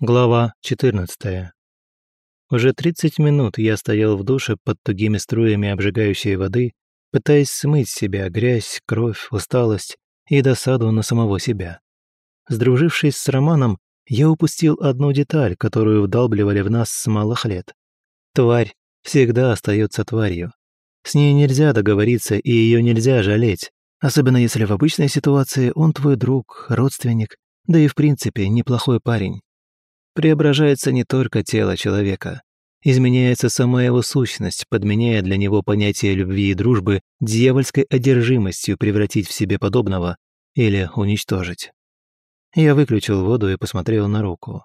Глава 14. Уже 30 минут я стоял в душе под тугими струями обжигающей воды, пытаясь смыть с себя грязь, кровь, усталость и досаду на самого себя. Сдружившись с Романом, я упустил одну деталь, которую вдалбливали в нас с малых лет. Тварь всегда остается тварью. С ней нельзя договориться и ее нельзя жалеть, особенно если в обычной ситуации он твой друг, родственник, да и в принципе неплохой парень преображается не только тело человека. Изменяется сама его сущность, подменяя для него понятие любви и дружбы дьявольской одержимостью превратить в себе подобного или уничтожить. Я выключил воду и посмотрел на руку.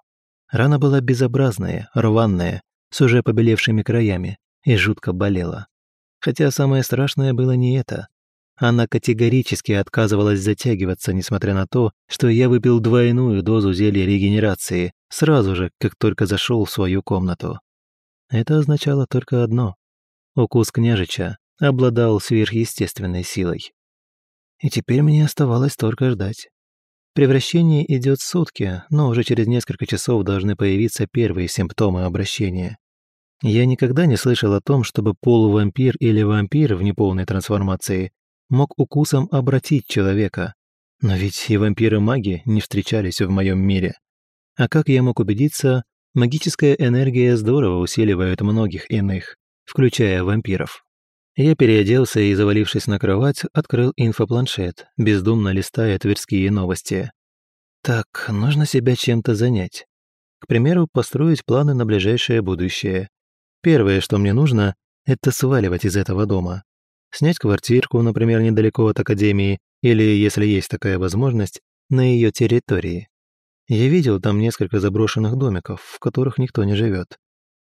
Рана была безобразная, рваная, с уже побелевшими краями, и жутко болела. Хотя самое страшное было не это. Она категорически отказывалась затягиваться, несмотря на то, что я выпил двойную дозу зелья регенерации сразу же, как только зашел в свою комнату. Это означало только одно. Укус княжича обладал сверхъестественной силой. И теперь мне оставалось только ждать. Превращение идет сутки, но уже через несколько часов должны появиться первые симптомы обращения. Я никогда не слышал о том, чтобы полувампир или вампир в неполной трансформации мог укусом обратить человека. Но ведь и вампиры-маги не встречались в моем мире. А как я мог убедиться, магическая энергия здорово усиливает многих иных, включая вампиров. Я переоделся и, завалившись на кровать, открыл инфопланшет, бездумно листая тверские новости. Так, нужно себя чем-то занять. К примеру, построить планы на ближайшее будущее. Первое, что мне нужно, это сваливать из этого дома снять квартирку, например, недалеко от академии, или, если есть такая возможность, на ее территории. Я видел там несколько заброшенных домиков, в которых никто не живет.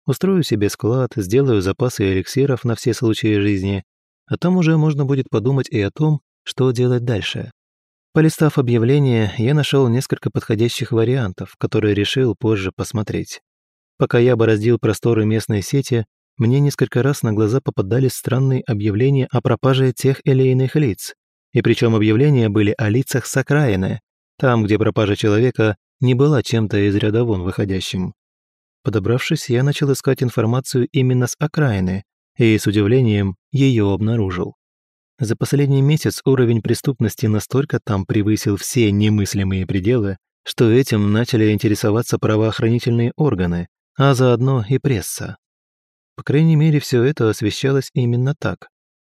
Устрою себе склад, сделаю запасы эликсиров на все случаи жизни, а там уже можно будет подумать и о том, что делать дальше. Полистав объявление, я нашел несколько подходящих вариантов, которые решил позже посмотреть. Пока я бороздил просторы местной сети, мне несколько раз на глаза попадались странные объявления о пропаже тех или иных лиц. И причем объявления были о лицах с окраины, там, где пропажа человека не была чем-то из ряда вон выходящим. Подобравшись, я начал искать информацию именно с окраины, и с удивлением ее обнаружил. За последний месяц уровень преступности настолько там превысил все немыслимые пределы, что этим начали интересоваться правоохранительные органы, а заодно и пресса. По крайней мере, все это освещалось именно так.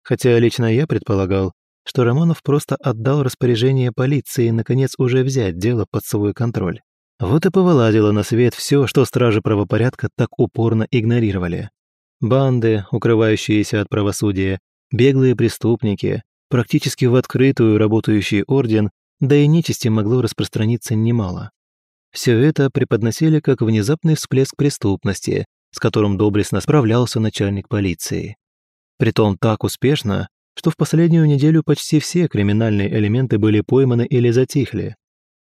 Хотя лично я предполагал, что Романов просто отдал распоряжение полиции наконец уже взять дело под свой контроль. Вот и повылазило на свет все, что стражи правопорядка так упорно игнорировали. Банды, укрывающиеся от правосудия, беглые преступники, практически в открытую работающий орден, да и нечисти могло распространиться немало. Все это преподносили как внезапный всплеск преступности, с которым доблестно справлялся начальник полиции. Притом так успешно, что в последнюю неделю почти все криминальные элементы были пойманы или затихли.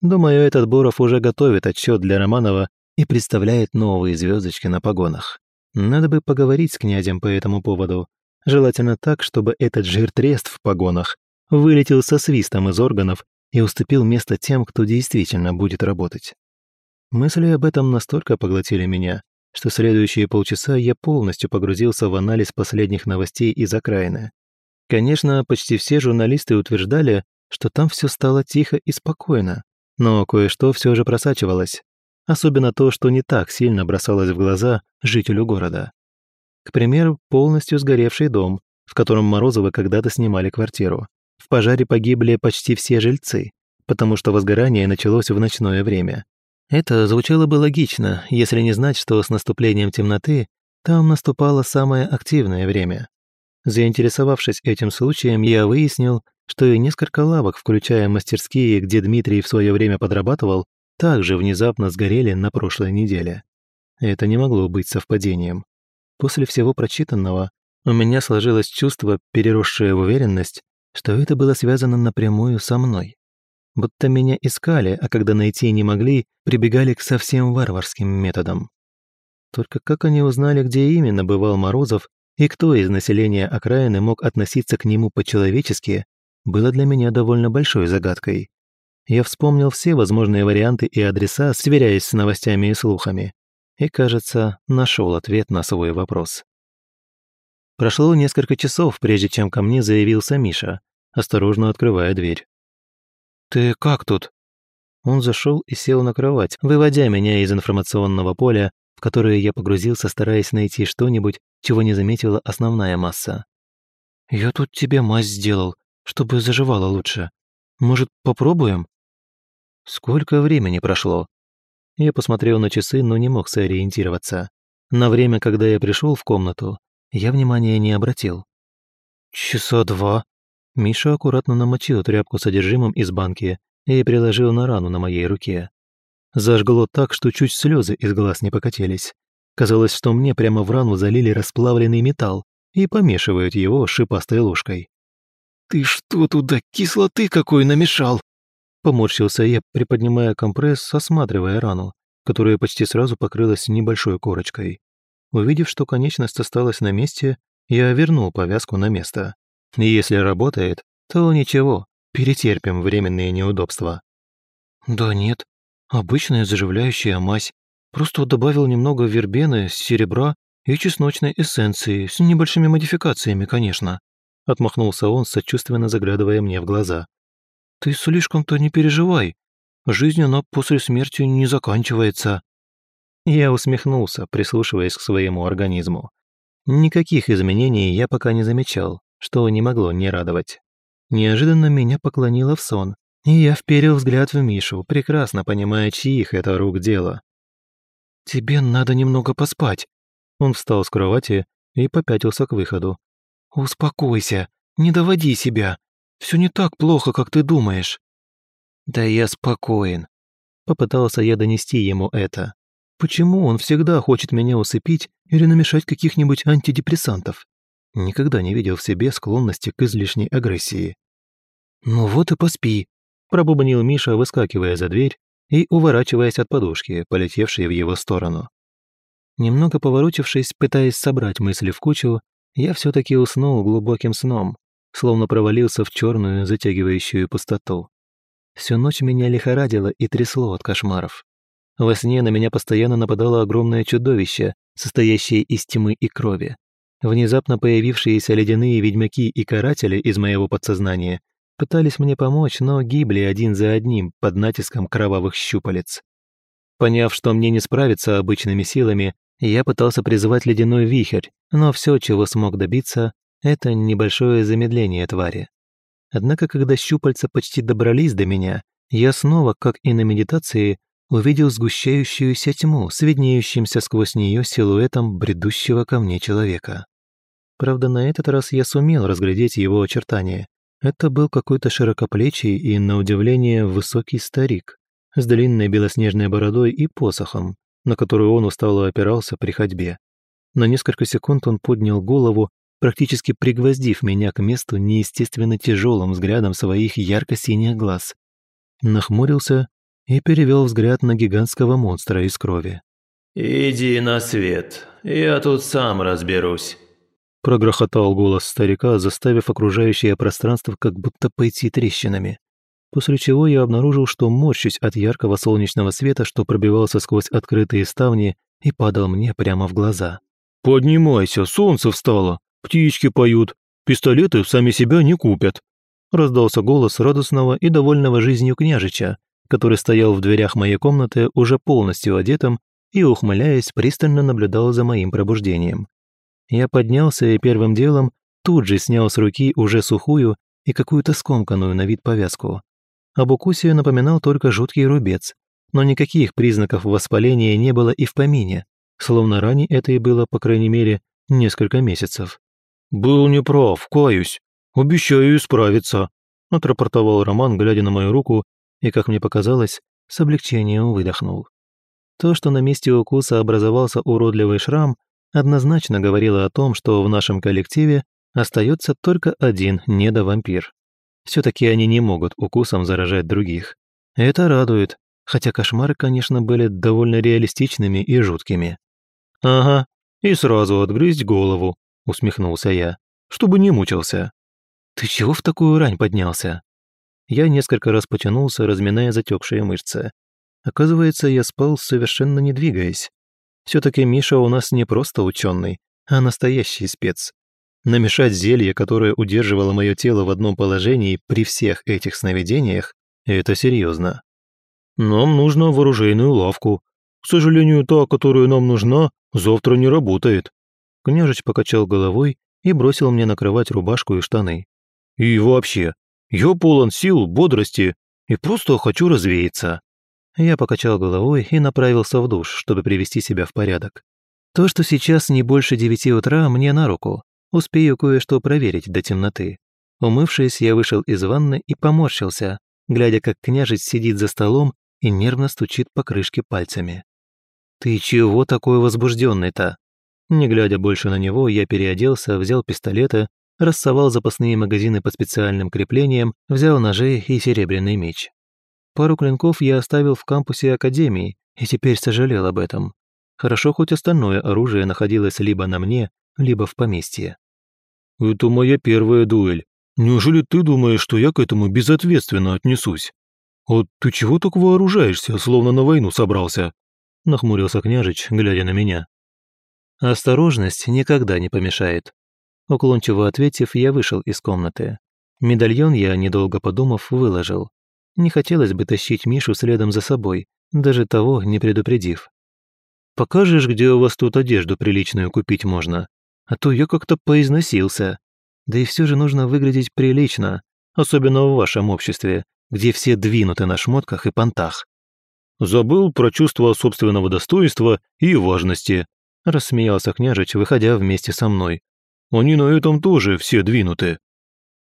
Думаю, этот Боров уже готовит отчет для Романова и представляет новые звездочки на погонах. Надо бы поговорить с князем по этому поводу. Желательно так, чтобы этот жиртрест в погонах вылетел со свистом из органов и уступил место тем, кто действительно будет работать. Мысли об этом настолько поглотили меня, что следующие полчаса я полностью погрузился в анализ последних новостей из окраины. Конечно, почти все журналисты утверждали, что там все стало тихо и спокойно, но кое-что все же просачивалось. Особенно то, что не так сильно бросалось в глаза жителю города. К примеру, полностью сгоревший дом, в котором Морозовы когда-то снимали квартиру. В пожаре погибли почти все жильцы, потому что возгорание началось в ночное время. Это звучало бы логично, если не знать, что с наступлением темноты там наступало самое активное время. Заинтересовавшись этим случаем, я выяснил, что и несколько лавок, включая мастерские, где Дмитрий в свое время подрабатывал, также внезапно сгорели на прошлой неделе. Это не могло быть совпадением. После всего прочитанного у меня сложилось чувство, переросшее в уверенность, что это было связано напрямую со мной будто меня искали, а когда найти не могли, прибегали к совсем варварским методам. Только как они узнали, где именно бывал Морозов и кто из населения окраины мог относиться к нему по-человечески, было для меня довольно большой загадкой. Я вспомнил все возможные варианты и адреса, сверяясь с новостями и слухами. И, кажется, нашел ответ на свой вопрос. Прошло несколько часов, прежде чем ко мне заявился Миша, осторожно открывая дверь. «Ты как тут?» Он зашел и сел на кровать, выводя меня из информационного поля, в которое я погрузился, стараясь найти что-нибудь, чего не заметила основная масса. «Я тут тебе мазь сделал, чтобы заживало лучше. Может, попробуем?» Сколько времени прошло? Я посмотрел на часы, но не мог сориентироваться. На время, когда я пришел в комнату, я внимания не обратил. «Часа два». Миша аккуратно намочил тряпку содержимым из банки и приложил на рану на моей руке. Зажгло так, что чуть слезы из глаз не покатились. Казалось, что мне прямо в рану залили расплавленный металл и помешивают его шипастой ложкой. «Ты что туда кислоты какой намешал?» Поморщился я, приподнимая компресс, осматривая рану, которая почти сразу покрылась небольшой корочкой. Увидев, что конечность осталась на месте, я вернул повязку на место. Если работает, то ничего, перетерпим временные неудобства. Да нет, обычная заживляющая мазь. Просто добавил немного вербены, серебра и чесночной эссенции, с небольшими модификациями, конечно. Отмахнулся он, сочувственно заглядывая мне в глаза. «Ты слишком-то не переживай. Жизнь, она после смерти не заканчивается». Я усмехнулся, прислушиваясь к своему организму. Никаких изменений я пока не замечал, что не могло не радовать. Неожиданно меня поклонило в сон, и я вперил взгляд в Мишу, прекрасно понимая, чьих это рук дело. «Тебе надо немного поспать». Он встал с кровати и попятился к выходу. «Успокойся, не доводи себя. Все не так плохо, как ты думаешь». «Да я спокоен», — попытался я донести ему это. «Почему он всегда хочет меня усыпить или намешать каких-нибудь антидепрессантов? Никогда не видел в себе склонности к излишней агрессии». «Ну вот и поспи», — пробубнил Миша, выскакивая за дверь и уворачиваясь от подушки, полетевшей в его сторону. Немного поворочившись, пытаясь собрать мысли в кучу, я все таки уснул глубоким сном, словно провалился в черную, затягивающую пустоту. Всю ночь меня лихорадило и трясло от кошмаров. Во сне на меня постоянно нападало огромное чудовище, состоящее из тьмы и крови. Внезапно появившиеся ледяные ведьмаки и каратели из моего подсознания пытались мне помочь, но гибли один за одним под натиском кровавых щупалец. Поняв, что мне не справиться обычными силами, я пытался призывать ледяной вихрь, но все, чего смог добиться, это небольшое замедление твари. Однако, когда щупальца почти добрались до меня, я снова, как и на медитации, увидел сгущающуюся тьму с виднеющимся сквозь нее силуэтом бредущего ко мне человека. Правда, на этот раз я сумел разглядеть его очертания. Это был какой-то широкоплечий и, на удивление, высокий старик с длинной белоснежной бородой и посохом, на который он устало опирался при ходьбе. На несколько секунд он поднял голову практически пригвоздив меня к месту неестественно тяжелым взглядом своих ярко-синих глаз. Нахмурился и перевел взгляд на гигантского монстра из крови. «Иди на свет, я тут сам разберусь», прогрохотал голос старика, заставив окружающее пространство как будто пойти трещинами. После чего я обнаружил, что морщусь от яркого солнечного света, что пробивался сквозь открытые ставни и падал мне прямо в глаза. «Поднимайся, солнце встало!» Птички поют, пистолеты сами себя не купят», раздался голос радостного и довольного жизнью княжича, который стоял в дверях моей комнаты уже полностью одетым и, ухмыляясь, пристально наблюдал за моим пробуждением. Я поднялся и первым делом тут же снял с руки уже сухую и какую-то скомканную на вид повязку. Об укусе напоминал только жуткий рубец, но никаких признаков воспаления не было и в помине, словно ране этой было, по крайней мере, несколько месяцев. «Был неправ, каюсь. Обещаю исправиться», – отрапортовал Роман, глядя на мою руку, и, как мне показалось, с облегчением выдохнул. То, что на месте укуса образовался уродливый шрам, однозначно говорило о том, что в нашем коллективе остается только один недовампир. Все-таки они не могут укусом заражать других. Это радует, хотя кошмары, конечно, были довольно реалистичными и жуткими. «Ага, и сразу отгрызть голову», — усмехнулся я, — «чтобы не мучился». «Ты чего в такую рань поднялся?» Я несколько раз потянулся, разминая затекшие мышцы. Оказывается, я спал, совершенно не двигаясь. Все-таки Миша у нас не просто ученый, а настоящий спец. Намешать зелье, которое удерживало мое тело в одном положении при всех этих сновидениях, это серьезно. Нам нужно в оружейную лавку. К сожалению, та, которая нам нужна, завтра не работает. Княжич покачал головой и бросил мне на кровать рубашку и штаны. И вообще, я полон сил, бодрости и просто хочу развеяться. Я покачал головой и направился в душ, чтобы привести себя в порядок. То, что сейчас не больше девяти утра, мне на руку. Успею кое-что проверить до темноты. Умывшись, я вышел из ванны и поморщился, глядя, как княжец сидит за столом и нервно стучит по крышке пальцами. «Ты чего такой возбужденный-то?» Не глядя больше на него, я переоделся, взял пистолеты, рассовал запасные магазины по специальным креплениям, взял ножи и серебряный меч. Пару клинков я оставил в кампусе Академии и теперь сожалел об этом. Хорошо, хоть остальное оружие находилось либо на мне, либо в поместье. «Это моя первая дуэль. Неужели ты думаешь, что я к этому безответственно отнесусь? Вот ты чего так вооружаешься, словно на войну собрался?» Нахмурился княжич, глядя на меня. «Осторожность никогда не помешает». Уклончиво ответив, я вышел из комнаты. Медальон я, недолго подумав, выложил. Не хотелось бы тащить Мишу следом за собой, даже того не предупредив. «Покажешь, где у вас тут одежду приличную купить можно? А то я как-то поизносился. Да и все же нужно выглядеть прилично, особенно в вашем обществе, где все двинуты на шмотках и понтах». «Забыл про чувство собственного достоинства и важности», рассмеялся княжич, выходя вместе со мной. «Они на этом тоже все двинуты».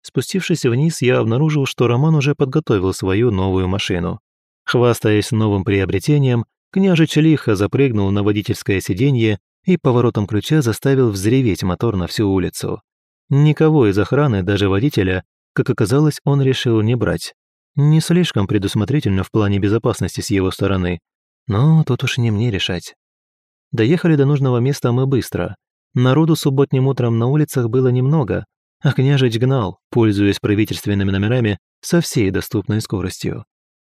Спустившись вниз, я обнаружил, что Роман уже подготовил свою новую машину. Хвастаясь новым приобретением, княжич лихо запрыгнул на водительское сиденье и поворотом ключа заставил взреветь мотор на всю улицу. Никого из охраны, даже водителя, как оказалось, он решил не брать. Не слишком предусмотрительно в плане безопасности с его стороны, но тут уж не мне решать. Доехали до нужного места мы быстро. Народу субботним утром на улицах было немного, а княжич гнал, пользуясь правительственными номерами, со всей доступной скоростью.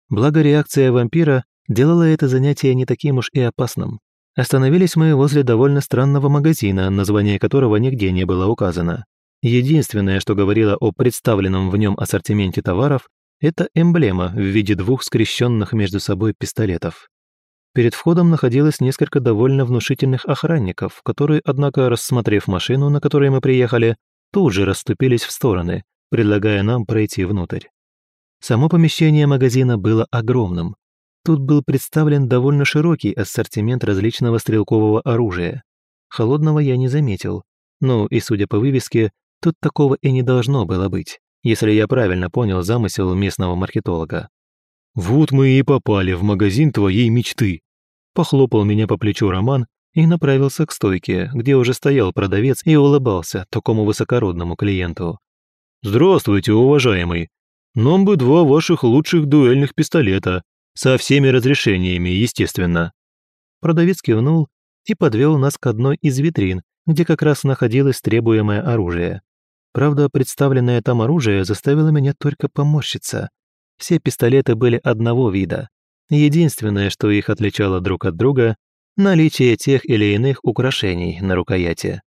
Благо реакция вампира делала это занятие не таким уж и опасным. Остановились мы возле довольно странного магазина, название которого нигде не было указано. Единственное, что говорило о представленном в нем ассортименте товаров, это эмблема в виде двух скрещенных между собой пистолетов. Перед входом находилось несколько довольно внушительных охранников, которые, однако, рассмотрев машину, на которой мы приехали, тут же расступились в стороны, предлагая нам пройти внутрь. Само помещение магазина было огромным. Тут был представлен довольно широкий ассортимент различного стрелкового оружия. Холодного я не заметил. Ну и, судя по вывеске, тут такого и не должно было быть, если я правильно понял замысел местного маркетолога. «Вот мы и попали в магазин твоей мечты», похлопал меня по плечу Роман и направился к стойке, где уже стоял продавец и улыбался такому высокородному клиенту. «Здравствуйте, уважаемый! Нам бы два ваших лучших дуэльных пистолета, со всеми разрешениями, естественно». Продавец кивнул и подвел нас к одной из витрин, где как раз находилось требуемое оружие. Правда, представленное там оружие заставило меня только поморщиться. Все пистолеты были одного вида, Единственное, что их отличало друг от друга – наличие тех или иных украшений на рукояти.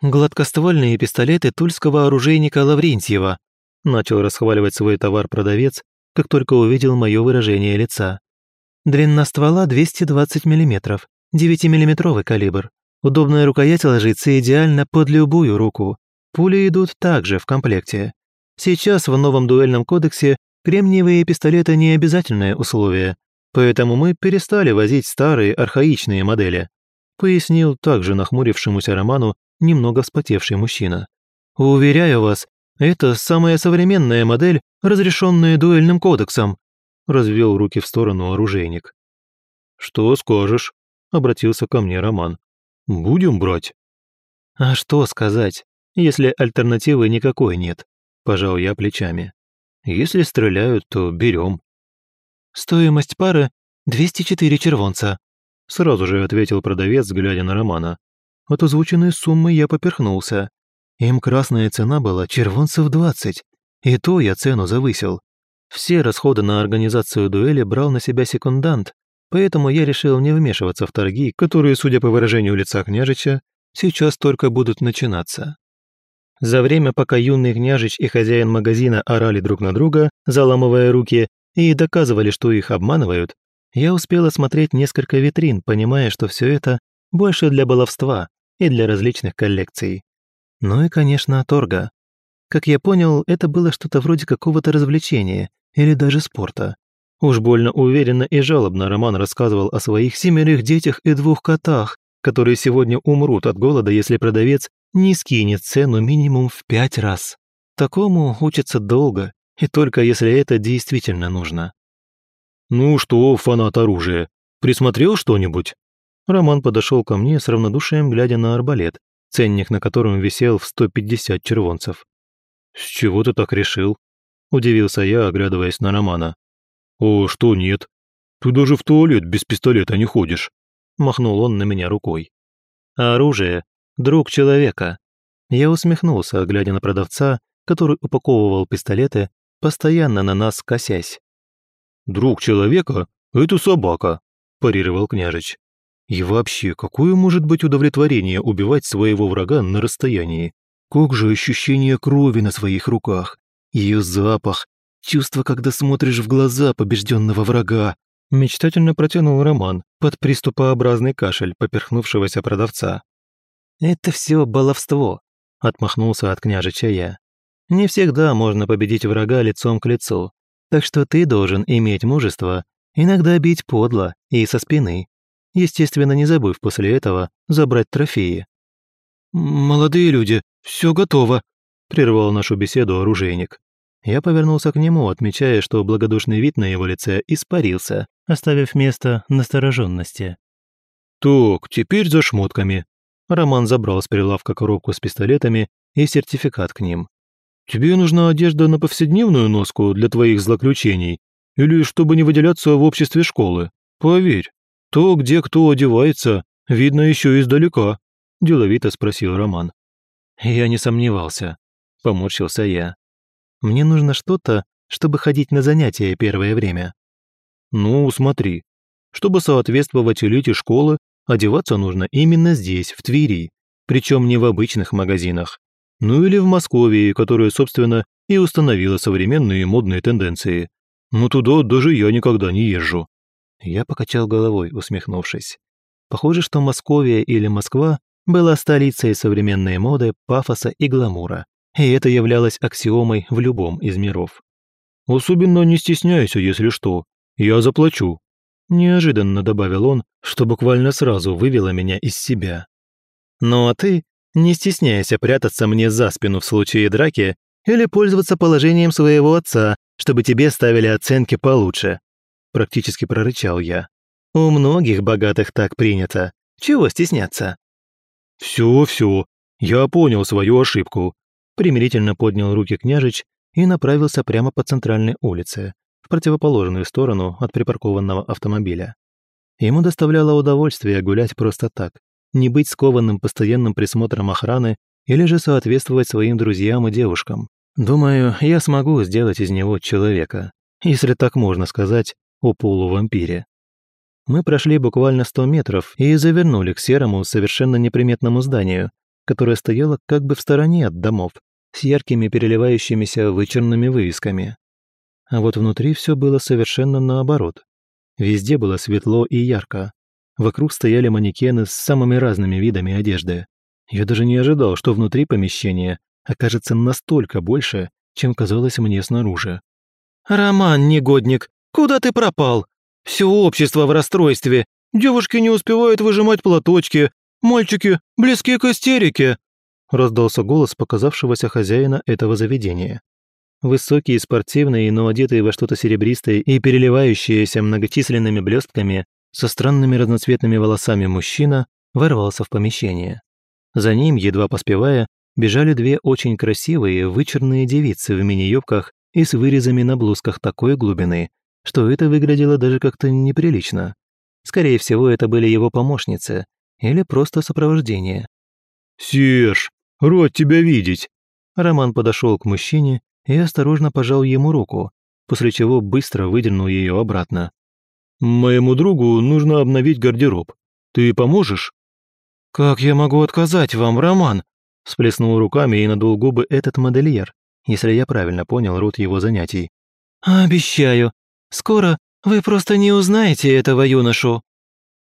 «Гладкоствольные пистолеты тульского оружейника Лаврентьева», начал расхваливать свой товар продавец, как только увидел мое выражение лица. «Длина ствола 220 мм, 9-миллиметровый калибр. Удобная рукоять ложится идеально под любую руку. Пули идут также в комплекте. Сейчас в новом дуэльном кодексе кремниевые пистолеты не обязательное условие, Поэтому мы перестали возить старые архаичные модели», пояснил также нахмурившемуся Роману немного вспотевший мужчина. «Уверяю вас, это самая современная модель, разрешенная дуэльным кодексом», развел руки в сторону оружейник. «Что скажешь?» – обратился ко мне Роман. «Будем брать». «А что сказать, если альтернативы никакой нет?» – пожал я плечами. «Если стреляют, то берем. «Стоимость пары – 204 червонца», – сразу же ответил продавец, глядя на Романа. От озвученной суммы я поперхнулся. Им красная цена была червонцев 20, и то я цену завысил. Все расходы на организацию дуэли брал на себя секундант, поэтому я решил не вмешиваться в торги, которые, судя по выражению лица княжича, сейчас только будут начинаться. За время, пока юный княжич и хозяин магазина орали друг на друга, заламывая руки, и доказывали, что их обманывают, я успел осмотреть несколько витрин, понимая, что все это больше для баловства и для различных коллекций. Ну и, конечно, торга. Как я понял, это было что-то вроде какого-то развлечения или даже спорта. Уж больно уверенно и жалобно Роман рассказывал о своих семерых детях и двух котах, которые сегодня умрут от голода, если продавец не скинет цену минимум в пять раз. Такому учатся долго, и только если это действительно нужно. «Ну что, фанат оружия, присмотрел что-нибудь?» Роман подошел ко мне с равнодушием, глядя на арбалет, ценник на котором висел в 150 червонцев. «С чего ты так решил?» – удивился я, оглядываясь на Романа. «О, что нет? Ты даже в туалет без пистолета не ходишь», – махнул он на меня рукой. «А оружие – друг человека». Я усмехнулся, глядя на продавца, который упаковывал пистолеты, постоянно на нас косясь. «Друг человека – это собака», – парировал княжич. «И вообще, какое может быть удовлетворение убивать своего врага на расстоянии? Как же ощущение крови на своих руках, ее запах, чувство, когда смотришь в глаза побежденного врага?» Мечтательно протянул Роман под приступообразный кашель поперхнувшегося продавца. «Это все баловство», – отмахнулся от княжича я. «Не всегда можно победить врага лицом к лицу, так что ты должен иметь мужество иногда бить подло и со спины, естественно, не забыв после этого забрать трофеи. «Молодые люди, все готово», – прервал нашу беседу оружейник. Я повернулся к нему, отмечая, что благодушный вид на его лице испарился, оставив место настороженности. «Так, теперь за шмотками». Роман забрал с прилавка коробку с пистолетами и сертификат к ним. Тебе нужна одежда на повседневную носку для твоих злоключений или чтобы не выделяться в обществе школы? Поверь, то, где кто одевается, видно еще издалека», – деловито спросил Роман. «Я не сомневался», – поморщился я. «Мне нужно что-то, чтобы ходить на занятия первое время». «Ну, смотри, чтобы соответствовать элите школы, одеваться нужно именно здесь, в Твери, причем не в обычных магазинах, ну или в Москве, которая, собственно, и установила современные модные тенденции. Но туда даже я никогда не езжу». Я покачал головой, усмехнувшись. Похоже, что Московия или Москва была столицей современной моды, пафоса и гламура, и это являлось аксиомой в любом из миров. «Особенно не стесняйся, если что. Я заплачу», – неожиданно добавил он, что буквально сразу вывело меня из себя. «Ну а ты не стесняйся прятаться мне за спину в случае драки или пользоваться положением своего отца, чтобы тебе ставили оценки получше», практически прорычал я. «У многих богатых так принято. Чего стесняться?» «Все, все, я понял свою ошибку», примирительно поднял руки княжич и направился прямо по центральной улице, в противоположную сторону от припаркованного автомобиля. Ему доставляло удовольствие гулять просто так, не быть скованным постоянным присмотром охраны или же соответствовать своим друзьям и девушкам. Думаю, я смогу сделать из него человека, если так можно сказать о полувампире. Мы прошли буквально 100 метров и завернули к серому, совершенно неприметному зданию, которое стояло как бы в стороне от домов, с яркими переливающимися вычерными вывесками. А вот внутри все было совершенно наоборот. Везде было светло и ярко, Вокруг стояли манекены с самыми разными видами одежды. Я даже не ожидал, что внутри помещения окажется настолько больше, чем казалось мне снаружи. «Роман, негодник, куда ты пропал? Все общество в расстройстве. Девушки не успевают выжимать платочки. Мальчики близки к истерике!» раздался голос показавшегося хозяина этого заведения. Высокий, спортивный, но одетый во что-то серебристое и переливающееся многочисленными блестками, со странными разноцветными волосами мужчина ворвался в помещение. За ним, едва поспевая, бежали две очень красивые, вычурные девицы в мини-юбках и с вырезами на блузках такой глубины, что это выглядело даже как-то неприлично. Скорее всего, это были его помощницы или просто сопровождение. «Серж, рад тебя видеть!» Роман подошел к мужчине и осторожно пожал ему руку, после чего быстро выдернул ее обратно. «Моему другу нужно обновить гардероб. Ты поможешь?» «Как я могу отказать вам, Роман?» Сплеснул руками и надул губы этот модельер, если я правильно понял род его занятий. «Обещаю, скоро вы просто не узнаете этого юношу».